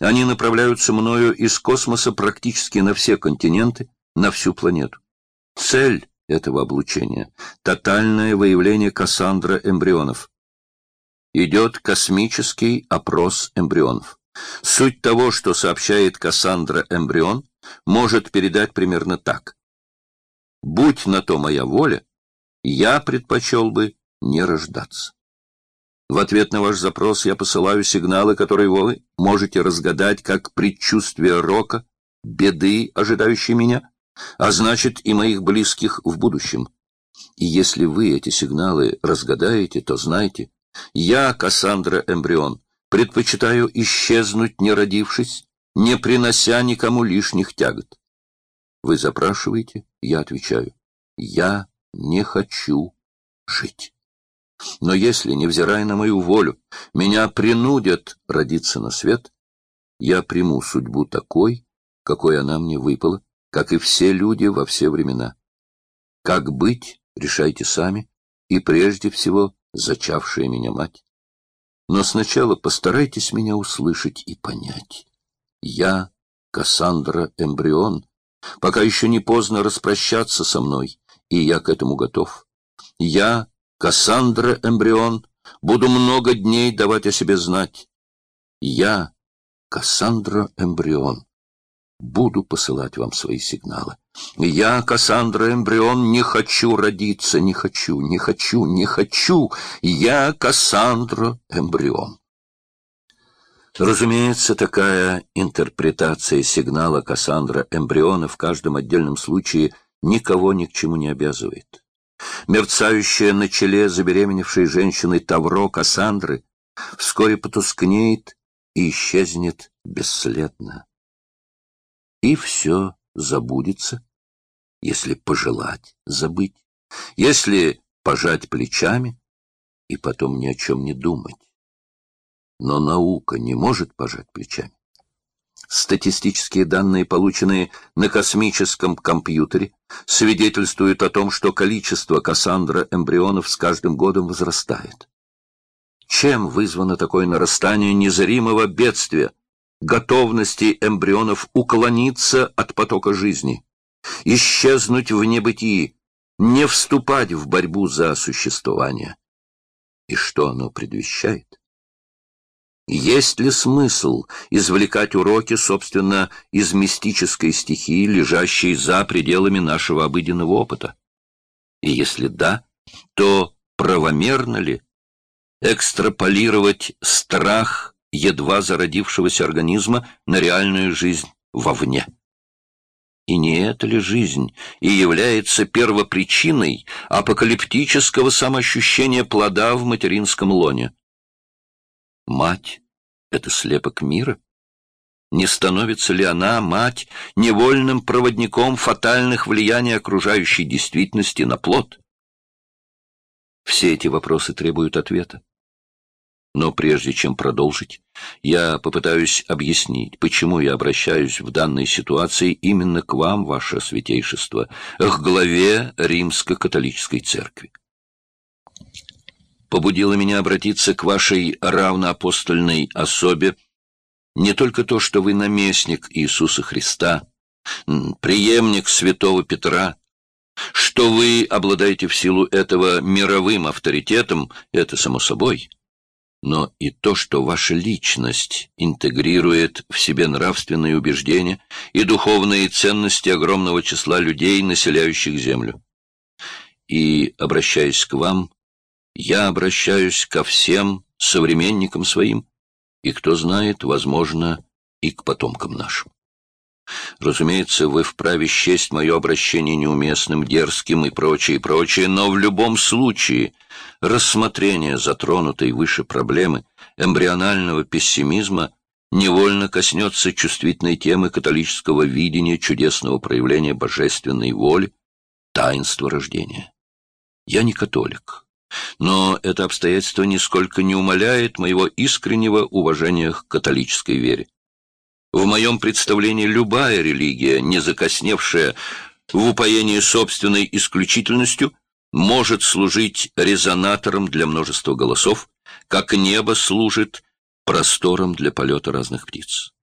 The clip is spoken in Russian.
Они направляются мною из космоса практически на все континенты, на всю планету. Цель этого облучения — тотальное выявление Кассандра эмбрионов. Идет космический опрос эмбрионов. Суть того, что сообщает Кассандра эмбрион, может передать примерно так. Будь на то моя воля, я предпочел бы не рождаться. В ответ на ваш запрос я посылаю сигналы, которые вы можете разгадать как предчувствие рока, беды, ожидающей меня, а значит и моих близких в будущем. И если вы эти сигналы разгадаете, то знайте, я, Кассандра Эмбрион, предпочитаю исчезнуть, не родившись, не принося никому лишних тягот. Вы запрашиваете, я отвечаю, я не хочу жить. Но если, невзирая на мою волю, меня принудят родиться на свет, я приму судьбу такой, какой она мне выпала, как и все люди во все времена. Как быть, решайте сами, и прежде всего зачавшая меня мать. Но сначала постарайтесь меня услышать и понять. Я Кассандра Эмбрион, пока еще не поздно распрощаться со мной, и я к этому готов. Я Кассандра Эмбрион, буду много дней давать о себе знать. Я, Кассандра Эмбрион, буду посылать вам свои сигналы. Я, Кассандра Эмбрион, не хочу родиться, не хочу, не хочу, не хочу. Я, Кассандра Эмбрион. Разумеется, такая интерпретация сигнала Кассандра Эмбриона в каждом отдельном случае никого ни к чему не обязывает мерцающая на челе забеременевшей женщины Тавро Кассандры, вскоре потускнеет и исчезнет бесследно. И все забудется, если пожелать забыть, если пожать плечами и потом ни о чем не думать. Но наука не может пожать плечами. Статистические данные, полученные на космическом компьютере, свидетельствуют о том, что количество Кассандра-эмбрионов с каждым годом возрастает. Чем вызвано такое нарастание незримого бедствия, готовности эмбрионов уклониться от потока жизни, исчезнуть в небытии, не вступать в борьбу за существование? И что оно предвещает? Есть ли смысл извлекать уроки, собственно, из мистической стихии, лежащей за пределами нашего обыденного опыта? И если да, то правомерно ли экстраполировать страх едва зародившегося организма на реальную жизнь вовне? И не эта ли жизнь и является первопричиной апокалиптического самоощущения плода в материнском лоне? Мать — это слепок мира? Не становится ли она, мать, невольным проводником фатальных влияний окружающей действительности на плод? Все эти вопросы требуют ответа. Но прежде чем продолжить, я попытаюсь объяснить, почему я обращаюсь в данной ситуации именно к вам, ваше святейшество, к главе Римско-католической церкви побудило меня обратиться к вашей равноапостольной особе не только то, что вы наместник Иисуса Христа, преемник святого Петра, что вы обладаете в силу этого мировым авторитетом, это само собой, но и то, что ваша личность интегрирует в себе нравственные убеждения и духовные ценности огромного числа людей, населяющих Землю. И, обращаясь к вам, я обращаюсь ко всем современникам своим, и, кто знает, возможно, и к потомкам нашим. Разумеется, вы вправе счесть мое обращение неуместным, дерзким и прочее, прочее, но в любом случае рассмотрение затронутой выше проблемы эмбрионального пессимизма невольно коснется чувствительной темы католического видения чудесного проявления божественной воли, таинства рождения. Я не католик, но это обстоятельство нисколько не умаляет моего искреннего уважения к католической вере. В моем представлении любая религия, не закосневшая в упоении собственной исключительностью, может служить резонатором для множества голосов, как небо служит простором для полета разных птиц.